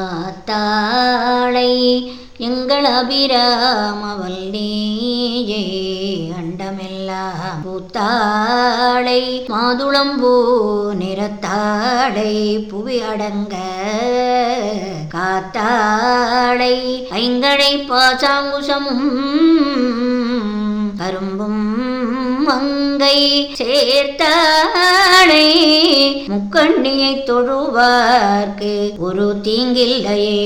ஆத்தாளை எங்கள் அபிராமவல்லியே அண்டமெல்லாம் பூத்தாளை மாதுளம்பூ நிறத்தாளை புவி அடங்க. காத்தாளை ஐங்கடை பாசாங்குசமும் கரும்பும் மங்கை சேர்த்தாளை. முக்கண்ணியை தொழுவார்க்கு ஒரு தீங்கில்லையே.